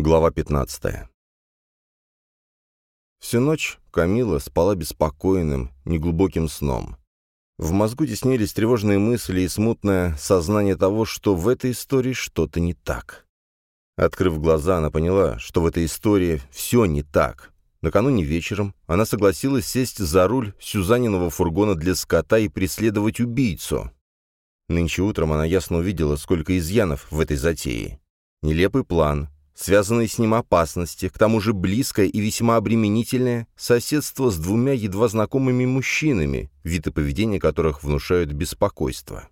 Глава 15. Всю ночь Камила спала беспокойным, неглубоким сном. В мозгу теснились тревожные мысли и смутное сознание того, что в этой истории что-то не так. Открыв глаза, она поняла, что в этой истории все не так. Накануне вечером она согласилась сесть за руль Сюзаниного фургона для скота и преследовать убийцу. Нынче утром она ясно увидела, сколько изъянов в этой затее. Нелепый план, связанные с ним опасности, к тому же близкое и весьма обременительное соседство с двумя едва знакомыми мужчинами, вид и поведение которых внушают беспокойство.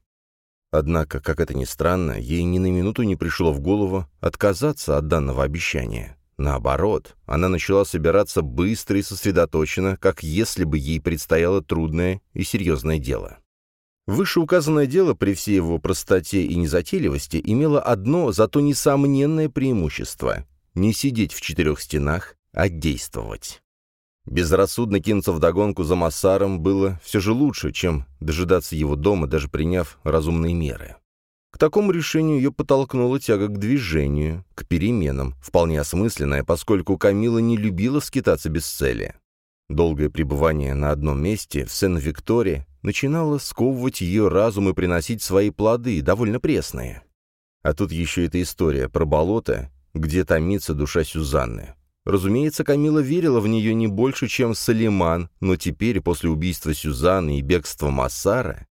Однако, как это ни странно, ей ни на минуту не пришло в голову отказаться от данного обещания. Наоборот, она начала собираться быстро и сосредоточенно, как если бы ей предстояло трудное и серьезное дело. Вышеуказанное дело при всей его простоте и незатейливости имело одно, зато несомненное преимущество — не сидеть в четырех стенах, а действовать. Безрассудно кинуться вдогонку за Массаром было все же лучше, чем дожидаться его дома, даже приняв разумные меры. К такому решению ее подтолкнула тяга к движению, к переменам, вполне осмысленная, поскольку Камила не любила скитаться без цели. Долгое пребывание на одном месте, в Сен-Викторе, начинало сковывать ее разум и приносить свои плоды, довольно пресные. А тут еще эта история про болото, где томится душа Сюзанны. Разумеется, Камила верила в нее не больше, чем Салиман, но теперь, после убийства Сюзанны и бегства Массара,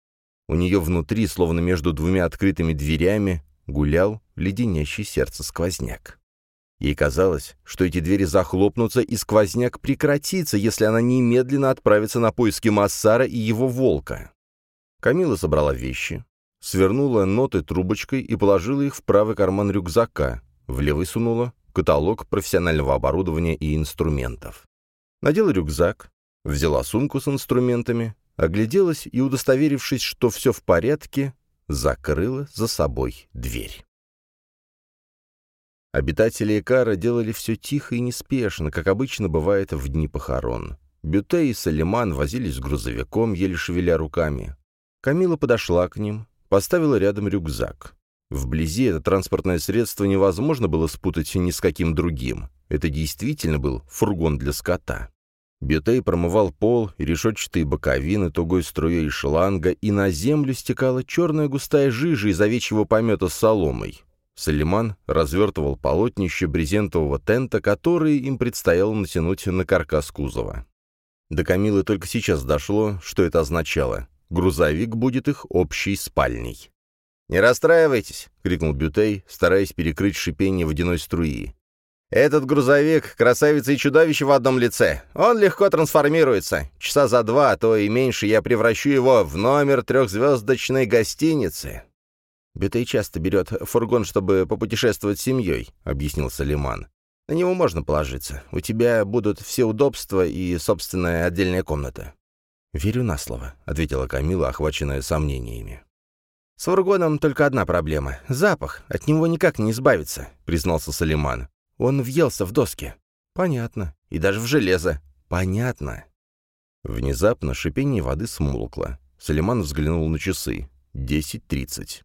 у нее внутри, словно между двумя открытыми дверями, гулял леденящий сердце сквозняк. Ей казалось, что эти двери захлопнутся и сквозняк прекратится, если она немедленно отправится на поиски Массара и его волка. Камила собрала вещи, свернула ноты трубочкой и положила их в правый карман рюкзака, в левый сунула каталог профессионального оборудования и инструментов. Надела рюкзак, взяла сумку с инструментами, огляделась и, удостоверившись, что все в порядке, закрыла за собой дверь. Обитатели Экара делали все тихо и неспешно, как обычно бывает в дни похорон. Бюте и Салиман возились с грузовиком, еле шевеля руками. Камила подошла к ним, поставила рядом рюкзак. Вблизи это транспортное средство невозможно было спутать ни с каким другим. Это действительно был фургон для скота. Бютей промывал пол решетчатые боковины тугой струей шланга, и на землю стекала черная густая жижа из овечьего помета с соломой. Салиман развертывал полотнище брезентового тента, который им предстояло натянуть на каркас кузова. До Камилы только сейчас дошло, что это означало. Грузовик будет их общей спальней. «Не расстраивайтесь!» — крикнул Бютей, стараясь перекрыть шипение водяной струи. «Этот грузовик — красавица и чудовище в одном лице. Он легко трансформируется. Часа за два, а то и меньше я превращу его в номер трехзвездочной гостиницы. «Бютей часто берет фургон, чтобы попутешествовать с семьей», — объяснил Салиман. «На него можно положиться. У тебя будут все удобства и собственная отдельная комната». «Верю на слово», — ответила Камила, охваченная сомнениями. «С фургоном только одна проблема — запах. От него никак не избавиться», — признался Салиман. «Он въелся в доски». «Понятно. И даже в железо». «Понятно». Внезапно шипение воды смолкло. Салиман взглянул на часы. «Десять тридцать».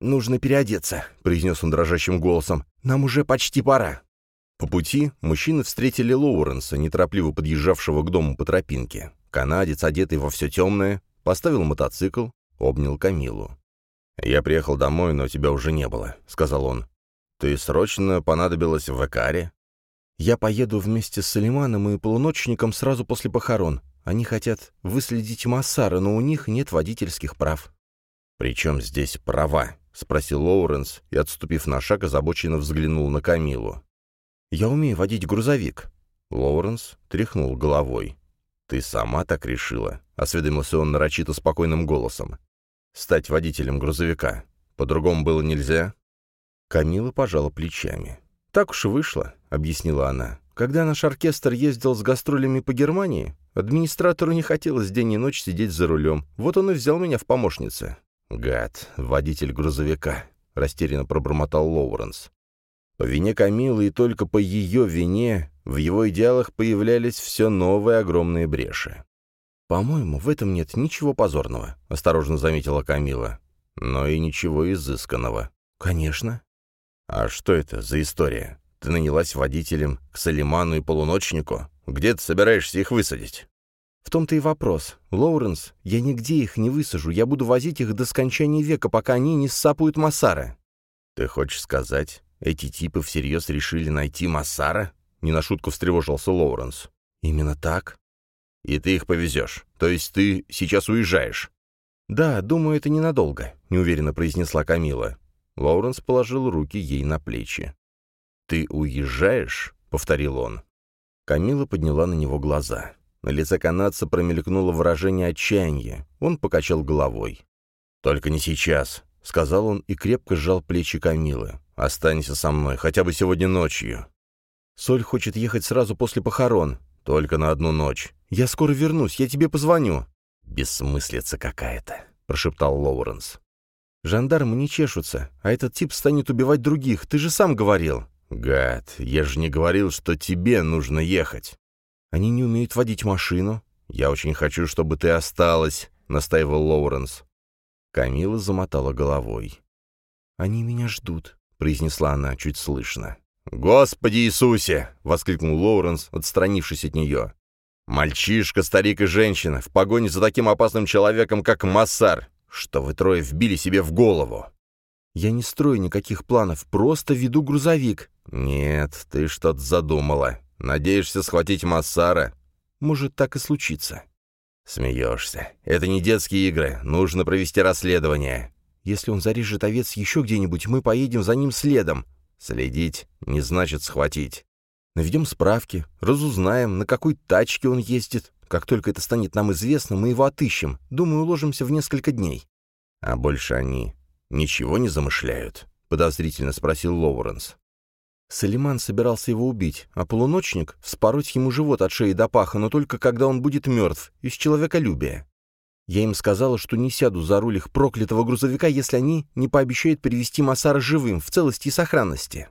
«Нужно переодеться», — произнес он дрожащим голосом. «Нам уже почти пора». По пути мужчины встретили Лоуренса, неторопливо подъезжавшего к дому по тропинке. Канадец, одетый во все темное, поставил мотоцикл, обнял Камилу. «Я приехал домой, но тебя уже не было», — сказал он. «Ты срочно понадобилась в Экаре?» «Я поеду вместе с Салиманом и полуночником сразу после похорон. Они хотят выследить Массара, но у них нет водительских прав». «При чем здесь права?» — спросил Лоуренс и, отступив на шаг, озабоченно взглянул на Камилу. «Я умею водить грузовик». Лоуренс тряхнул головой. «Ты сама так решила?» — осведомился он нарочито спокойным голосом. «Стать водителем грузовика. По-другому было нельзя?» Камила пожала плечами. «Так уж и вышло», — объяснила она. «Когда наш оркестр ездил с гастролями по Германии, администратору не хотелось день и ночь сидеть за рулем. Вот он и взял меня в помощницы. «Гад, водитель грузовика», — растерянно пробормотал Лоуренс. По вине Камилы и только по ее вине в его идеалах появлялись все новые огромные бреши. «По-моему, в этом нет ничего позорного», — осторожно заметила Камила. «Но и ничего изысканного». «Конечно». «А что это за история? Ты нанялась водителем к Салиману и полуночнику? Где ты собираешься их высадить?» «В том-то и вопрос. Лоуренс, я нигде их не высажу. Я буду возить их до скончания века, пока они не ссапают Массара». «Ты хочешь сказать, эти типы всерьез решили найти Массара?» Не на шутку встревожился Лоуренс. «Именно так». «И ты их повезешь? То есть ты сейчас уезжаешь?» «Да, думаю, это ненадолго», — неуверенно произнесла Камила. Лоуренс положил руки ей на плечи. «Ты уезжаешь?» — повторил он. Камила подняла на него глаза. На лице канадца промелькнуло выражение отчаяния. Он покачал головой. «Только не сейчас», — сказал он и крепко сжал плечи Камилы. «Останься со мной, хотя бы сегодня ночью». «Соль хочет ехать сразу после похорон. Только на одну ночь. Я скоро вернусь, я тебе позвоню». «Бессмыслица какая-то», — прошептал Лоуренс. «Жандармы не чешутся, а этот тип станет убивать других, ты же сам говорил». «Гад, я же не говорил, что тебе нужно ехать». Они не умеют водить машину. Я очень хочу, чтобы ты осталась, настаивал Лоуренс. Камила замотала головой. Они меня ждут, произнесла она чуть слышно. «Господи Иисусе!» — воскликнул Лоуренс, отстранившись от нее. «Мальчишка, старик и женщина, в погоне за таким опасным человеком, как Массар, что вы трое вбили себе в голову!» «Я не строю никаких планов, просто веду грузовик». «Нет, ты что-то задумала. Надеешься схватить Массара? Может, так и случится. Смеешься. Это не детские игры. Нужно провести расследование. Если он зарежет овец еще где-нибудь, мы поедем за ним следом. Следить не значит схватить. Наведем справки, разузнаем, на какой тачке он ездит. Как только это станет нам известно, мы его отыщем. Думаю, уложимся в несколько дней. А больше они ничего не замышляют? Подозрительно спросил Лоуренс. Салиман собирался его убить, а полуночник — вспороть ему живот от шеи до паха, но только когда он будет мертв, из человеколюбия. Я им сказала, что не сяду за руль их проклятого грузовика, если они не пообещают привести Масара живым, в целости и сохранности.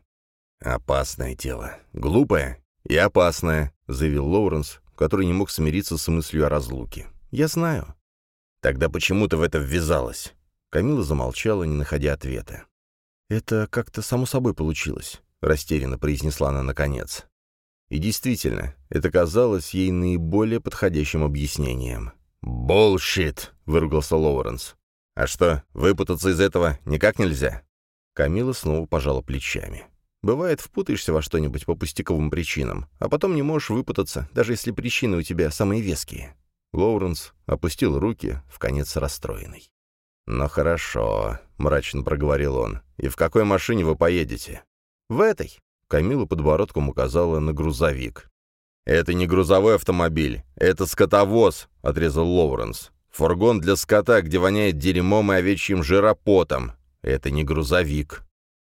«Опасное дело. Глупое и опасное», — заявил Лоуренс, который не мог смириться с мыслью о разлуке. «Я знаю». «Тогда почему ты в это ввязалась?» Камила замолчала, не находя ответа. «Это как-то само собой получилось. — растерянно произнесла она наконец. И действительно, это казалось ей наиболее подходящим объяснением. «Болшит!» — выругался Лоуренс. «А что, выпутаться из этого никак нельзя?» Камила снова пожала плечами. «Бывает, впутаешься во что-нибудь по пустяковым причинам, а потом не можешь выпутаться, даже если причины у тебя самые веские». Лоуренс опустил руки, в конец расстроенный. «Ну хорошо», — мрачно проговорил он. «И в какой машине вы поедете?» «В этой», — Камила подбородком указала на грузовик. «Это не грузовой автомобиль, это скотовоз», — отрезал Лоуренс. «Фургон для скота, где воняет дерьмом и овечьим жиропотом. Это не грузовик».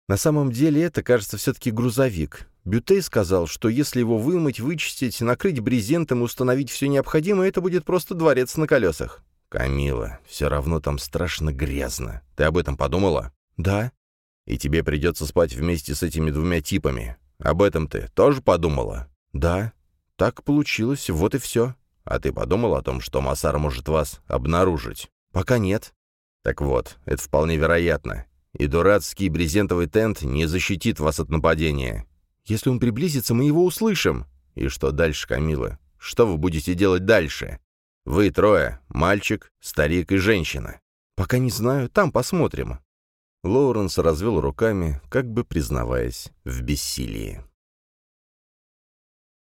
На самом деле это, кажется, все-таки грузовик. Бютей сказал, что если его вымыть, вычистить, накрыть брезентом и установить все необходимое, это будет просто дворец на колесах. «Камила, все равно там страшно грязно. Ты об этом подумала?» «Да». И тебе придется спать вместе с этими двумя типами. Об этом ты тоже подумала? Да. Так получилось, вот и все. А ты подумал о том, что Масар может вас обнаружить? Пока нет. Так вот, это вполне вероятно. И дурацкий брезентовый тент не защитит вас от нападения. Если он приблизится, мы его услышим. И что дальше, Камила? Что вы будете делать дальше? Вы трое — мальчик, старик и женщина. Пока не знаю, там посмотрим. Лоуренс развел руками, как бы признаваясь в бессилии.